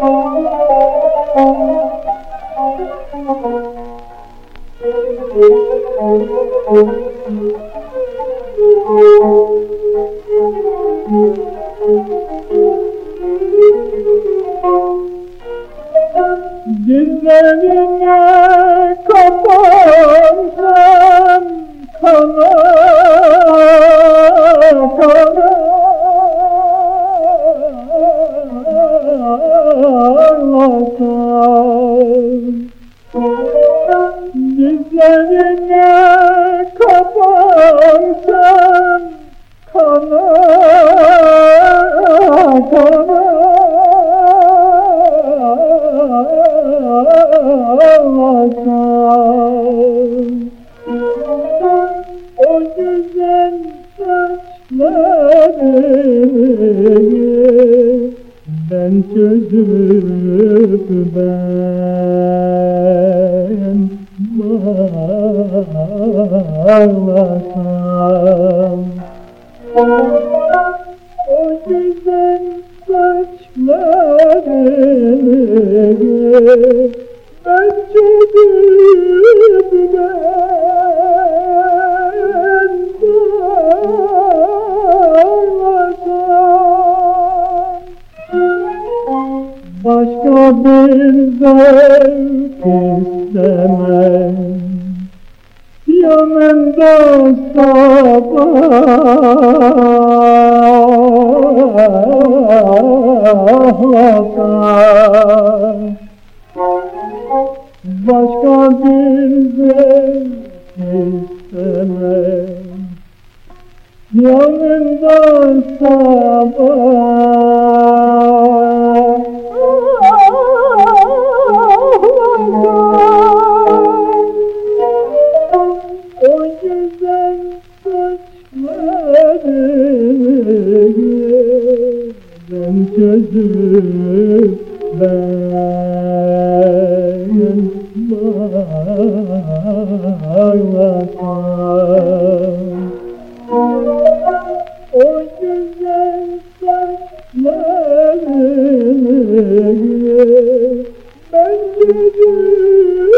Dinle dinle Dizlerine kapansam kana kana O güzel saçlarını çözüp ben bağlasam o güzel saçlarını bir zevk istemem Yanında sabah Başka bir zevk istemem Yanında sabah ben sözüm ben bağlamam O güzel sarlarını ben sözüm